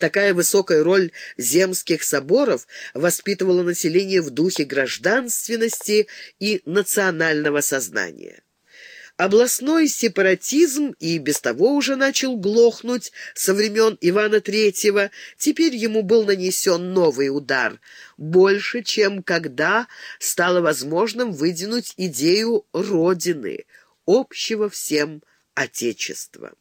Такая высокая роль земских соборов воспитывала население в духе гражданственности и национального сознания. Областной сепаратизм и без того уже начал глохнуть со времен Ивана III. Теперь ему был нанесен новый удар. Больше, чем когда стало возможным выдвинуть идею Родины, общего всем Отечества.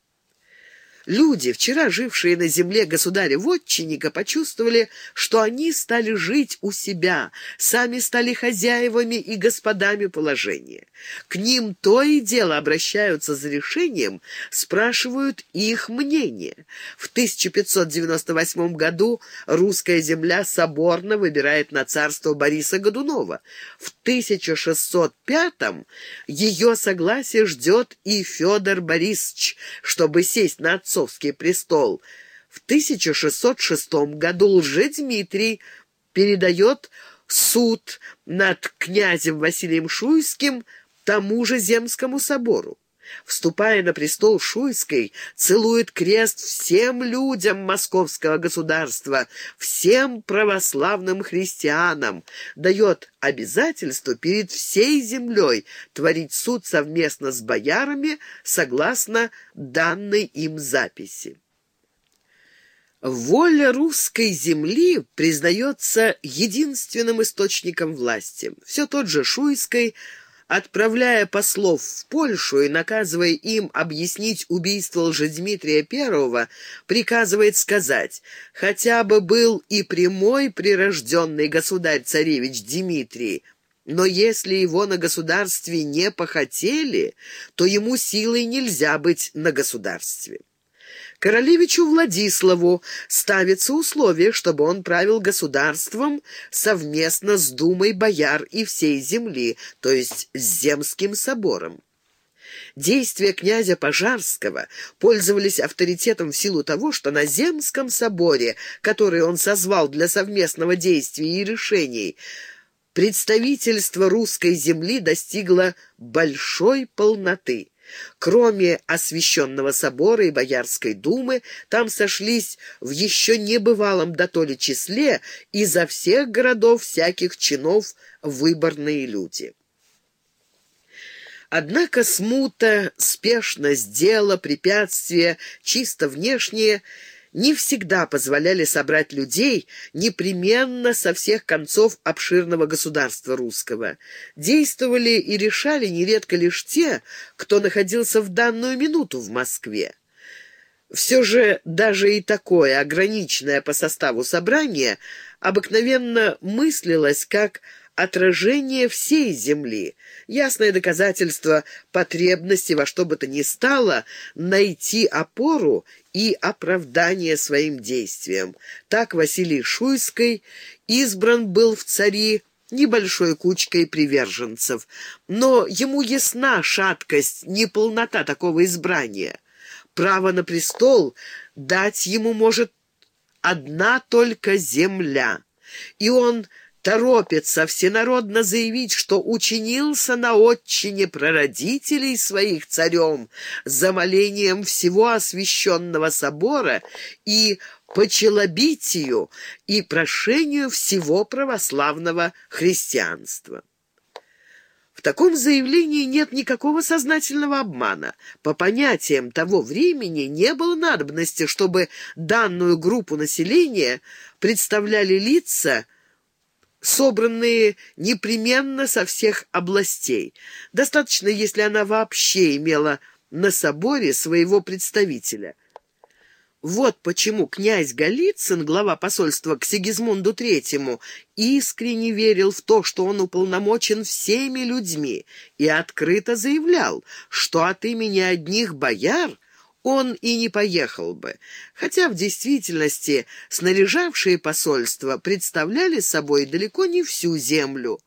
Люди, вчера жившие на земле государя-вотчинника, почувствовали, что они стали жить у себя, сами стали хозяевами и господами положения. К ним то и дело обращаются за решением, спрашивают их мнение. В 1598 году русская земля соборно выбирает на царство Бориса Годунова. В 1605 ее согласие ждет и Федор Борисович, чтобы сесть на отцов отцовский престол. В 1606 году Лжедмитрий передает суд над князем Василием Шуйским тому же Земскому собору. Вступая на престол Шуйской, целует крест всем людям московского государства, всем православным христианам, дает обязательство перед всей землей творить суд совместно с боярами согласно данной им записи. Воля русской земли признается единственным источником власти. Все тот же Шуйской – отправляя послов в Польшу и наказывая им объяснить убийство Лжедмитрия I, приказывает сказать, хотя бы был и прямой прирожденный государь-царевич Дмитрий, но если его на государстве не похотели, то ему силой нельзя быть на государстве. Королевичу Владиславу ставится условие, чтобы он правил государством совместно с Думой бояр и всей земли, то есть с Земским собором. Действия князя Пожарского пользовались авторитетом в силу того, что на Земском соборе, который он созвал для совместного действия и решений, представительство русской земли достигло большой полноты. Кроме освященного собора и Боярской думы, там сошлись в еще небывалом дотоле числе изо всех городов всяких чинов выборные люди. Однако смута, спешность дела, препятствия, чисто внешние – не всегда позволяли собрать людей непременно со всех концов обширного государства русского. Действовали и решали нередко лишь те, кто находился в данную минуту в Москве. Все же даже и такое, ограниченное по составу собрание, обыкновенно мыслилось как отражение всей земли, ясное доказательство потребности во что бы то ни стало найти опору и оправдание своим действиям. Так Василий Шуйский избран был в цари небольшой кучкой приверженцев, но ему ясна шаткость, неполнота такого избрания. Право на престол дать ему может одна только земля, и он торопится всенародно заявить, что учинился на отчине прародителей своих царем за молением всего освященного собора и по челобитию и прошению всего православного христианства. В таком заявлении нет никакого сознательного обмана. По понятиям того времени не было надобности, чтобы данную группу населения представляли лица, собранные непременно со всех областей. Достаточно, если она вообще имела на соборе своего представителя. Вот почему князь Голицын, глава посольства к Сигизмунду Третьему, искренне верил в то, что он уполномочен всеми людьми, и открыто заявлял, что от имени одних бояр – он и не поехал бы, хотя в действительности снаряжавшие посольство представляли собой далеко не всю землю.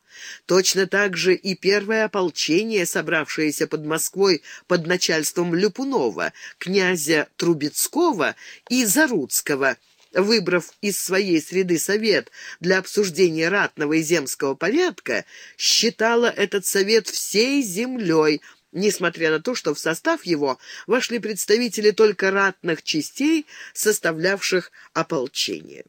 Точно так же и первое ополчение, собравшееся под Москвой под начальством Люпунова, князя Трубецкого и Заруцкого, выбрав из своей среды совет для обсуждения ратного и земского порядка, считало этот совет всей землей – несмотря на то, что в состав его вошли представители только ратных частей, составлявших ополчение.